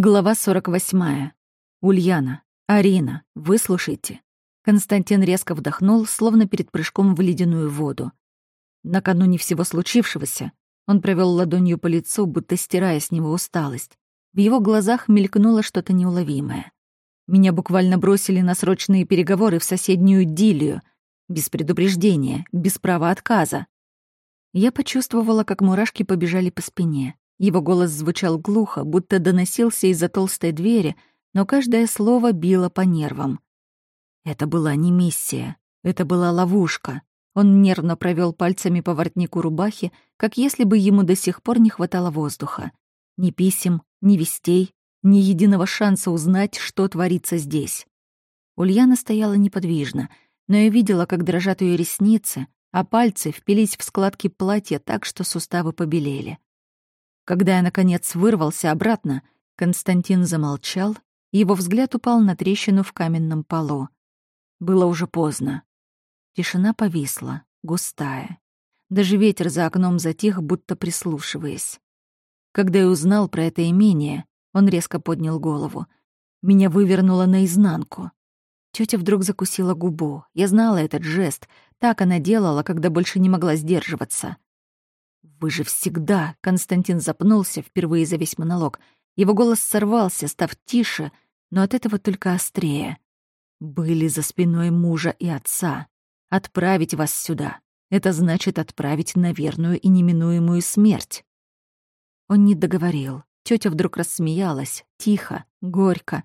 Глава 48. Ульяна, Арина, выслушайте. Константин резко вдохнул, словно перед прыжком в ледяную воду. Накануне всего случившегося он провел ладонью по лицу, будто стирая с него усталость. В его глазах мелькнуло что-то неуловимое. Меня буквально бросили на срочные переговоры в соседнюю Дилию, без предупреждения, без права отказа. Я почувствовала, как мурашки побежали по спине. Его голос звучал глухо, будто доносился из-за толстой двери, но каждое слово било по нервам. Это была не миссия, это была ловушка. Он нервно провел пальцами по воротнику рубахи, как если бы ему до сих пор не хватало воздуха. Ни писем, ни вестей, ни единого шанса узнать, что творится здесь. Ульяна стояла неподвижно, но я видела, как дрожат ее ресницы, а пальцы впились в складки платья так, что суставы побелели. Когда я, наконец, вырвался обратно, Константин замолчал, его взгляд упал на трещину в каменном полу. Было уже поздно. Тишина повисла, густая. Даже ветер за окном затих, будто прислушиваясь. Когда я узнал про это имение, он резко поднял голову. Меня вывернуло наизнанку. Тётя вдруг закусила губу. Я знала этот жест. Так она делала, когда больше не могла сдерживаться. «Вы же всегда...» — Константин запнулся впервые за весь монолог. Его голос сорвался, став тише, но от этого только острее. «Были за спиной мужа и отца. Отправить вас сюда — это значит отправить на верную и неминуемую смерть». Он не договорил. Тётя вдруг рассмеялась, тихо, горько.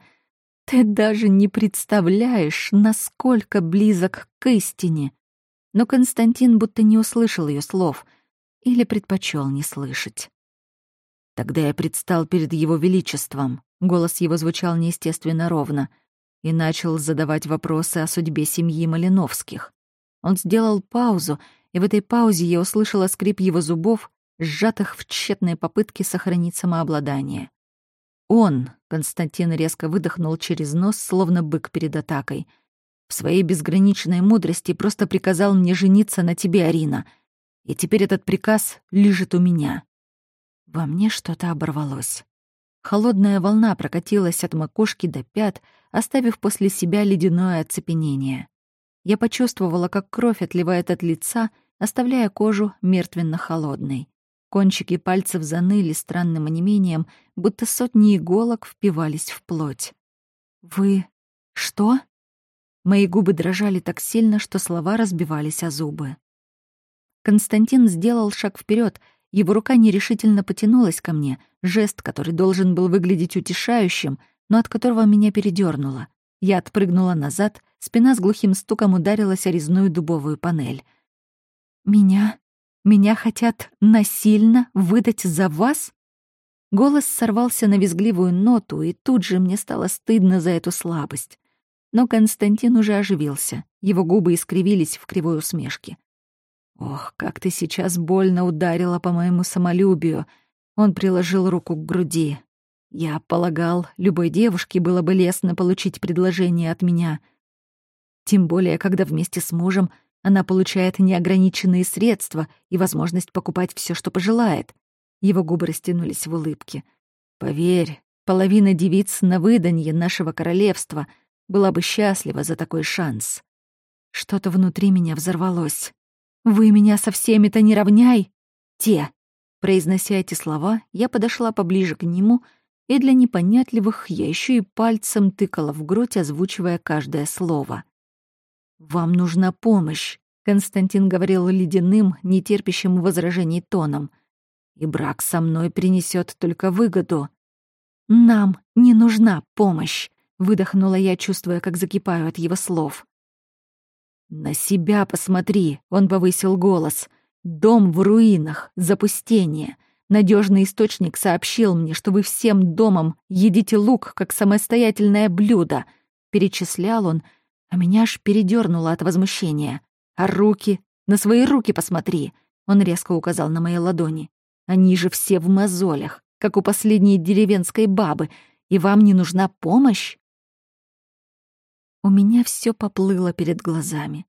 «Ты даже не представляешь, насколько близок к истине!» Но Константин будто не услышал её слов — или предпочел не слышать. Тогда я предстал перед его величеством, голос его звучал неестественно ровно, и начал задавать вопросы о судьбе семьи Малиновских. Он сделал паузу, и в этой паузе я услышала скрип его зубов, сжатых в тщетной попытке сохранить самообладание. Он, Константин резко выдохнул через нос, словно бык перед атакой, в своей безграничной мудрости просто приказал мне жениться на тебе, Арина — и теперь этот приказ лежит у меня. Во мне что-то оборвалось. Холодная волна прокатилась от макушки до пят, оставив после себя ледяное оцепенение. Я почувствовала, как кровь отливает от лица, оставляя кожу мертвенно-холодной. Кончики пальцев заныли странным онемением, будто сотни иголок впивались в плоть. «Вы... что?» Мои губы дрожали так сильно, что слова разбивались о зубы. Константин сделал шаг вперед, его рука нерешительно потянулась ко мне, жест, который должен был выглядеть утешающим, но от которого меня передернуло. Я отпрыгнула назад, спина с глухим стуком ударилась о резную дубовую панель. «Меня? Меня хотят насильно выдать за вас?» Голос сорвался на визгливую ноту, и тут же мне стало стыдно за эту слабость. Но Константин уже оживился, его губы искривились в кривой усмешке. Ох, как ты сейчас больно ударила по моему самолюбию. Он приложил руку к груди. Я полагал, любой девушке было бы лестно получить предложение от меня. Тем более, когда вместе с мужем она получает неограниченные средства и возможность покупать все, что пожелает. Его губы растянулись в улыбке. Поверь, половина девиц на выданье нашего королевства была бы счастлива за такой шанс. Что-то внутри меня взорвалось. «Вы меня со всеми-то не равняй!» «Те!» Произнося эти слова, я подошла поближе к нему, и для непонятливых я еще и пальцем тыкала в грудь, озвучивая каждое слово. «Вам нужна помощь», — Константин говорил ледяным, нетерпящим возражений тоном. «И брак со мной принесет только выгоду». «Нам не нужна помощь», — выдохнула я, чувствуя, как закипаю от его слов. «На себя посмотри!» — он повысил голос. «Дом в руинах, запустение. Надежный источник сообщил мне, что вы всем домом едите лук как самостоятельное блюдо». Перечислял он, а меня аж передернуло от возмущения. «А руки? На свои руки посмотри!» Он резко указал на мои ладони. «Они же все в мозолях, как у последней деревенской бабы, и вам не нужна помощь?» У меня все поплыло перед глазами.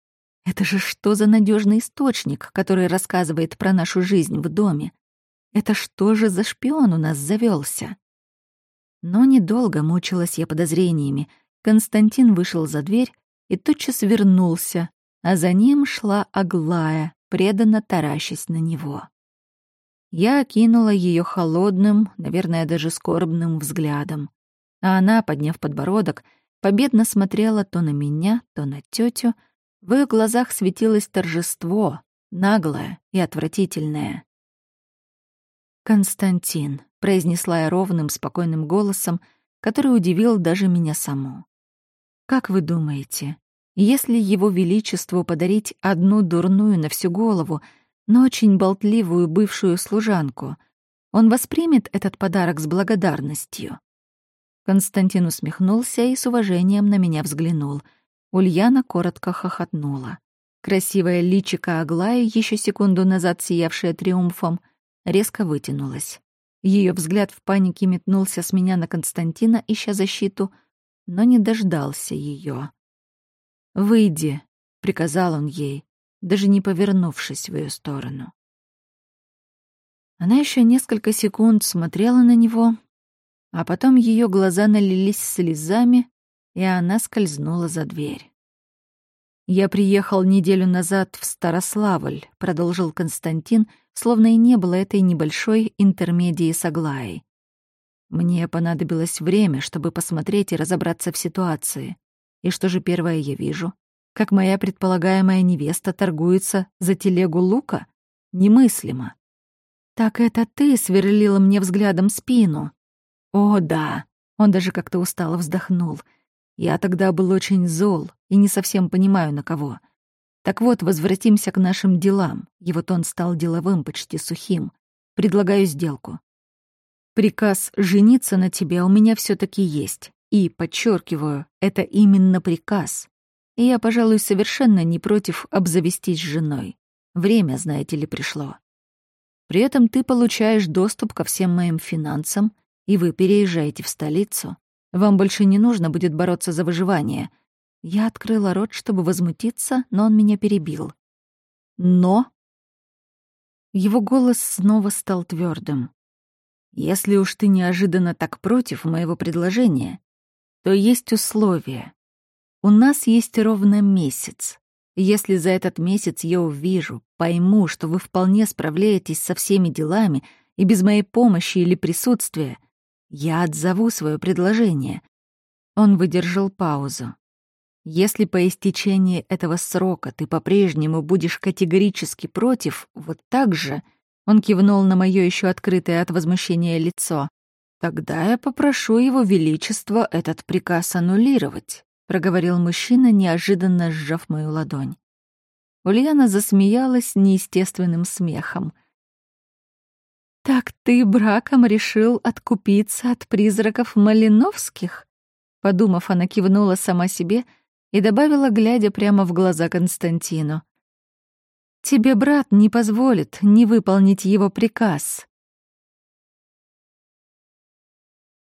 Это же что за надежный источник, который рассказывает про нашу жизнь в доме? Это что же за шпион у нас завелся? Но недолго мучилась я подозрениями. Константин вышел за дверь и тотчас вернулся, а за ним шла Аглая, преданно таращась на него. Я окинула ее холодным, наверное, даже скорбным взглядом, а она, подняв подбородок, победно смотрела то на меня, то на тетю. В ее глазах светилось торжество, наглое и отвратительное. «Константин», — произнесла я ровным, спокойным голосом, который удивил даже меня саму. «Как вы думаете, если его величеству подарить одну дурную на всю голову, но очень болтливую бывшую служанку, он воспримет этот подарок с благодарностью?» Константин усмехнулся и с уважением на меня взглянул. Ульяна коротко хохотнула. Красивая личико Аглаи, еще секунду назад сиявшая триумфом, — резко вытянулась. Ее взгляд в панике метнулся с меня на Константина, ища защиту, но не дождался ее. «Выйди», — приказал он ей, даже не повернувшись в ее сторону. Она еще несколько секунд смотрела на него, а потом ее глаза налились слезами, и она скользнула за дверь. «Я приехал неделю назад в Старославль», — продолжил Константин, словно и не было этой небольшой интермедии с Аглаей. «Мне понадобилось время, чтобы посмотреть и разобраться в ситуации. И что же первое я вижу? Как моя предполагаемая невеста торгуется за телегу лука? Немыслимо». «Так это ты сверлила мне взглядом спину?» «О, да!» — он даже как-то устало вздохнул — я тогда был очень зол и не совсем понимаю, на кого. Так вот, возвратимся к нашим делам. Его тон стал деловым, почти сухим. Предлагаю сделку. Приказ жениться на тебе у меня все таки есть. И, подчеркиваю, это именно приказ. И я, пожалуй, совершенно не против обзавестись женой. Время, знаете ли, пришло. При этом ты получаешь доступ ко всем моим финансам, и вы переезжаете в столицу. Вам больше не нужно будет бороться за выживание. Я открыла рот, чтобы возмутиться, но он меня перебил. Но... Его голос снова стал твердым. Если уж ты неожиданно так против моего предложения, то есть условия. У нас есть ровно месяц. Если за этот месяц я увижу, пойму, что вы вполне справляетесь со всеми делами и без моей помощи или присутствия, я отзову свое предложение. Он выдержал паузу. Если по истечении этого срока ты по-прежнему будешь категорически против, вот так же, он кивнул на мое еще открытое от возмущения лицо, тогда я попрошу его величество этот приказ аннулировать, проговорил мужчина, неожиданно сжав мою ладонь. Ульяна засмеялась неестественным смехом — «Так ты браком решил откупиться от призраков Малиновских?» Подумав, она кивнула сама себе и добавила, глядя прямо в глаза Константину. «Тебе брат не позволит не выполнить его приказ,